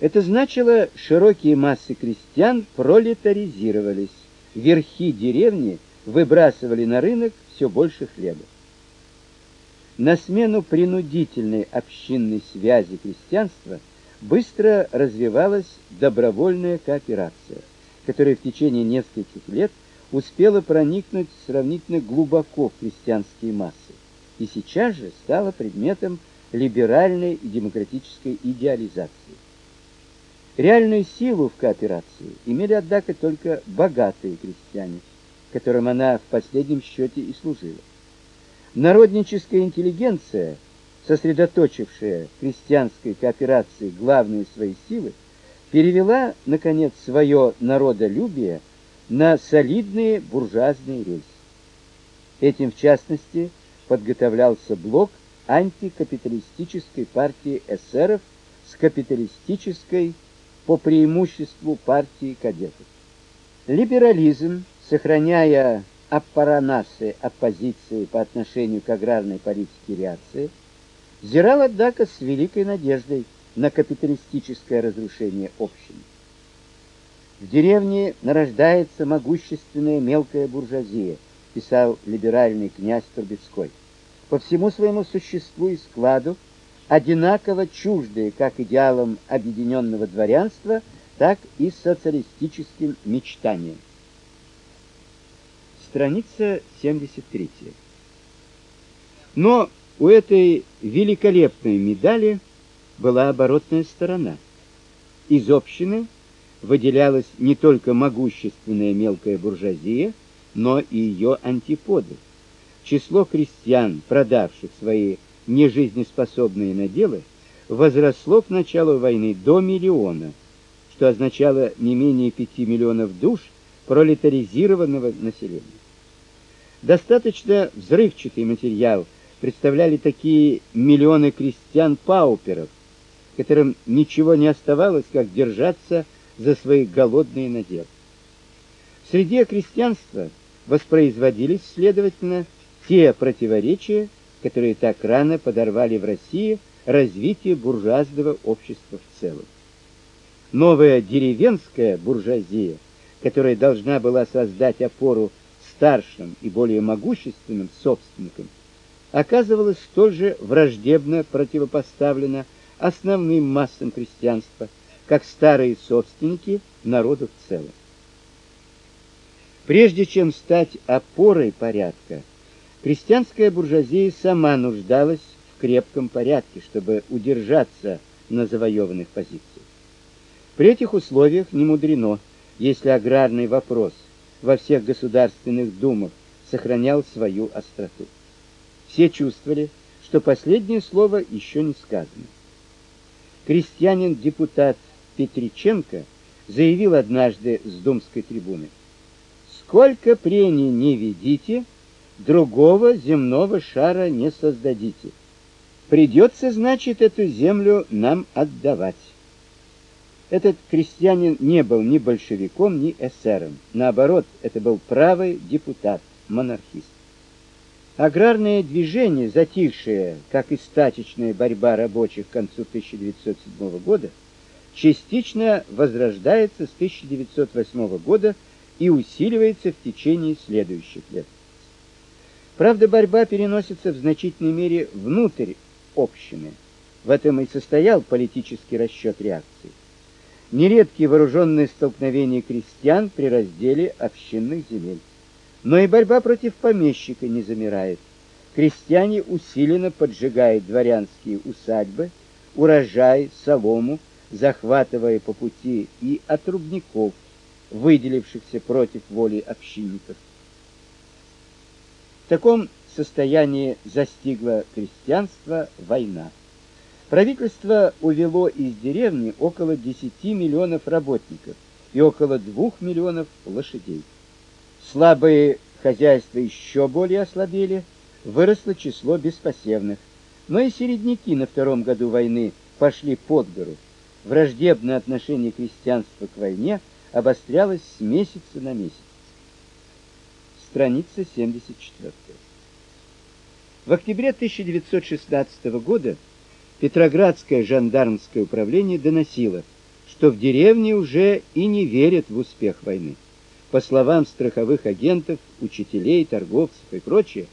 Это значило, широкие массы крестьян пролетаризировались, верхи деревни выбрасывали на рынок все больше хлеба. На смену принудительной общинной связи крестьянства быстро развивалась добровольная кооперация, которая в течение нескольких лет успела проникнуть сравнительно глубоко в крестьянские массы и сейчас же стала предметом либеральной и демократической идеализации. Реальную силу в кооперации имели, однако, только богатые крестьяне, которым она в последнем счете и служила. Народническая интеллигенция, сосредоточившая в крестьянской кооперации главные свои силы, перевела, наконец, свое народолюбие на солидные буржуазные рельсы. Этим, в частности, подготовлялся блок антикапиталистической партии эсеров с капиталистической по преимуществу партии кадетов. Либерализм, сохраняя аппаранасы оппозиции по отношению к аграрной политике реакции, взирал, однако, с великой надеждой на капиталистическое разрушение общины. В деревне нарождается могущественная мелкая буржуазия, писал либеральный князь Турбецкой. По всему своему существу и складу одинаково чуждые как идеалам объединенного дворянства, так и социалистическим мечтаниям. Страница 73. Но у этой великолепной медали была оборотная сторона. Из общины выделялась не только могущественная мелкая буржуазия, но и ее антиподы. Число крестьян, продавших свои нежизнеспособные наделы, возросло к началу войны до миллиона, что означало не менее 5 миллионов душ пролетаризированного населения. Достаточно взрывчатый материал представляли такие миллионы крестьян-пауперов, которым ничего не оставалось, как держаться за свои голодные надежды. Среди крестьянства воспроизводились, следовательно, те противоречия, которые так рано подорвали в России развитие буржуазного общества в целом. Новая деревенская буржуазия, которая должна была создать опору старшим и более могущественным собственникам, оказывалась столь же враждебно противопоставлена основным массам крестьянства – как старые собственники народу в целом. Прежде чем стать опорой порядка, крестьянская буржуазия сама нуждалась в крепком порядке, чтобы удержаться на завоеванных позициях. При этих условиях не мудрено, если аграрный вопрос во всех государственных думах сохранял свою остроту. Все чувствовали, что последнее слово еще не сказано. Крестьянин-депутат Петриченко заявил однажды с думской трибуны: "Сколько прений не ведите, другого земного шара не создадите. Придется, значит, эту землю нам отдавать". Этот крестьянин не был ни большевиком, ни эсером. Наоборот, это был правый депутат, монархист. Аграрное движение, затихшее, как и стачечная борьба рабочих к концу 1907 года, частично возрождается с 1908 года и усиливается в течение следующих лет. Правда, борьба переносится в значительной мере внутрь общины. В этом и состоял политический расчет реакции. Нередки вооруженные столкновения крестьян при разделе общинных земель. Но и борьба против помещика не замирает. Крестьяне усиленно поджигают дворянские усадьбы, урожай, солому, захватывая по пути и отрубников, выделившихся против воли общинников. Таком состоянии застигла крестьянство война. Правительство увело из деревни около 10 миллионов работников и около 2 миллионов лошадей. Слабые хозяйства еще более ослабели, выросло число беспосевных, но и середняки на втором году войны пошли под гору враждебное отношение крестьянства к войне обострялось с месяца на месяц. Страница 74. В октябре 1916 года Петроградское жандармское управление доносило, что в деревне уже и не верят в успех войны. По словам страховых агентов, учителей, торговцев и прочее,